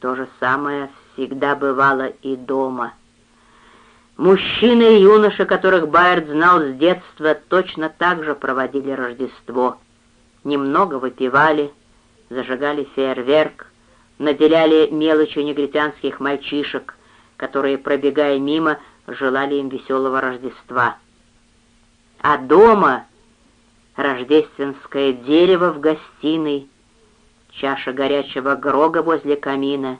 То же самое всегда бывало и дома. Мужчины и юноши, которых Байерд знал с детства, точно так же проводили Рождество. Немного выпивали, зажигали фейерверк, наделяли мелочью негритянских мальчишек, которые, пробегая мимо, желали им веселого Рождества. А дома рождественское дерево в гостиной, чаша горячего грога возле камина,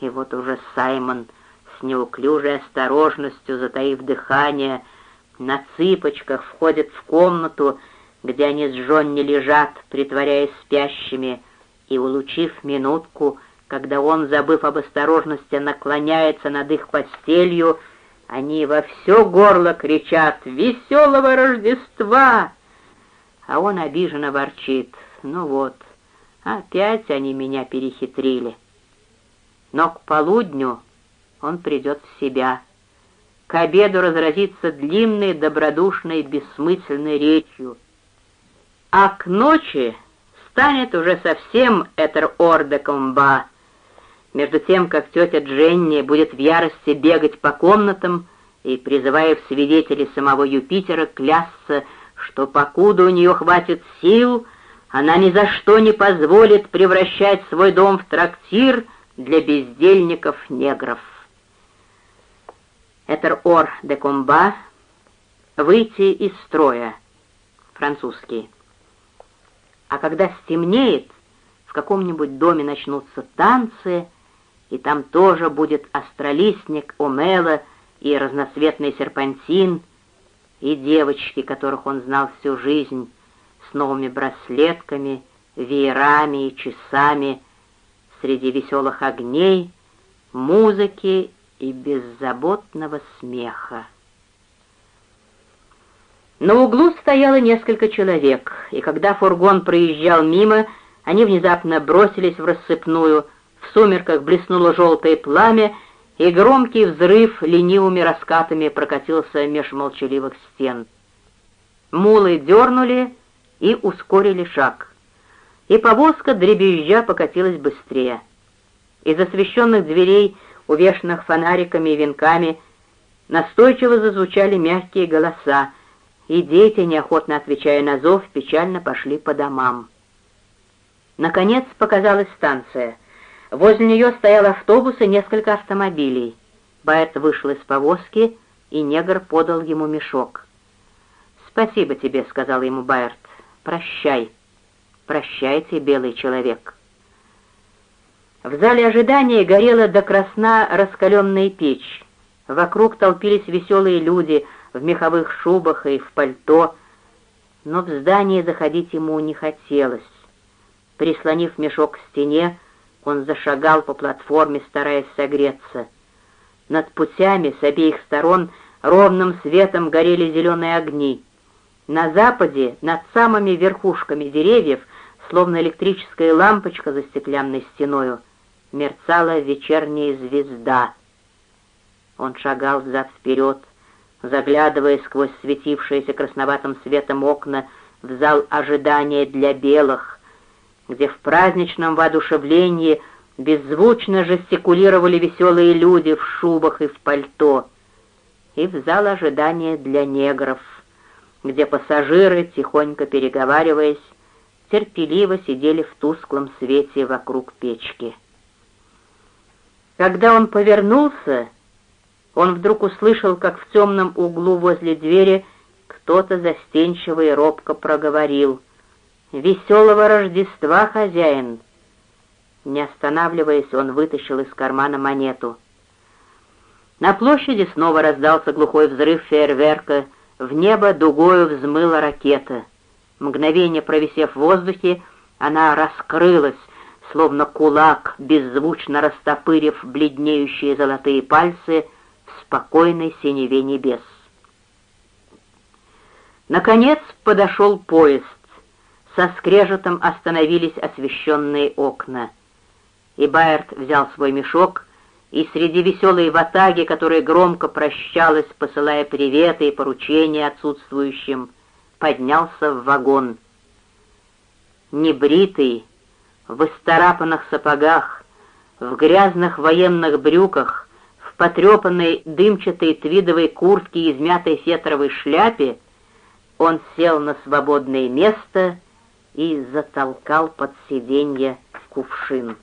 и вот уже Саймон — с неуклюжей осторожностью, затаив дыхание, на цыпочках входит в комнату, где они с Джонни лежат, притворяясь спящими, и, улучив минутку, когда он, забыв об осторожности, наклоняется над их постелью, они во все горло кричат «Веселого Рождества!» А он обиженно ворчит «Ну вот, опять они меня перехитрили». Но к полудню он придет в себя. К обеду разразится длинной, добродушной, бессмысленной речью. А к ночи станет уже совсем этер орде комба. Между тем, как тетя Дженни будет в ярости бегать по комнатам и, призывая в свидетели самого Юпитера, клясться, что покуда у нее хватит сил, она ни за что не позволит превращать свой дом в трактир для бездельников-негров. «Этер ор де комба» — «выйти из строя», французский. А когда стемнеет, в каком-нибудь доме начнутся танцы, и там тоже будет астролистник, омела и разноцветный серпантин, и девочки, которых он знал всю жизнь, новыми браслетками, веерами и часами, среди веселых огней, музыки и беззаботного смеха. На углу стояло несколько человек, и когда фургон проезжал мимо, они внезапно бросились в рассыпную, в сумерках блеснуло желтое пламя, и громкий взрыв ленивыми раскатами прокатился меж молчаливых стен. Мулы дернули и ускорили шаг, и повозка дребезжа покатилась быстрее. Из освещенных дверей увешанных фонариками и венками, настойчиво зазвучали мягкие голоса, и дети, неохотно отвечая на зов, печально пошли по домам. Наконец показалась станция. Возле нее стоял автобус и несколько автомобилей. Байерт вышел из повозки, и негр подал ему мешок. «Спасибо тебе», — сказал ему Байерт. «Прощай. Прощайте, белый человек». В зале ожидания горела до красна раскаленная печь. Вокруг толпились веселые люди в меховых шубах и в пальто, но в здание заходить ему не хотелось. Прислонив мешок к стене, он зашагал по платформе, стараясь согреться. Над путями с обеих сторон ровным светом горели зеленые огни. На западе, над самыми верхушками деревьев, словно электрическая лампочка за стеклянной стеною, мерцала вечерняя звезда. Он шагал взад-вперед, заглядывая сквозь светившиеся красноватым светом окна в зал ожидания для белых, где в праздничном воодушевлении беззвучно жестикулировали веселые люди в шубах и в пальто, и в зал ожидания для негров, где пассажиры, тихонько переговариваясь, терпеливо сидели в тусклом свете вокруг печки. Когда он повернулся, он вдруг услышал, как в темном углу возле двери кто-то застенчиво и робко проговорил «Веселого Рождества, хозяин!» Не останавливаясь, он вытащил из кармана монету. На площади снова раздался глухой взрыв фейерверка, в небо дугою взмыла ракета. Мгновение провисев в воздухе, она раскрылась, словно кулак, беззвучно растопырив бледнеющие золотые пальцы в спокойной синеве небес. Наконец подошел поезд. Со скрежетом остановились освещенные окна. И Байерт взял свой мешок, и среди веселой ватаги, которая громко прощалась, посылая приветы и поручения отсутствующим, поднялся в вагон. Небритый, в исцарапанных сапогах, в грязных военных брюках, в потрепанной дымчатой твидовой куртке и измятой фетровой шляпе, он сел на свободное место и затолкал под сиденье кувшин.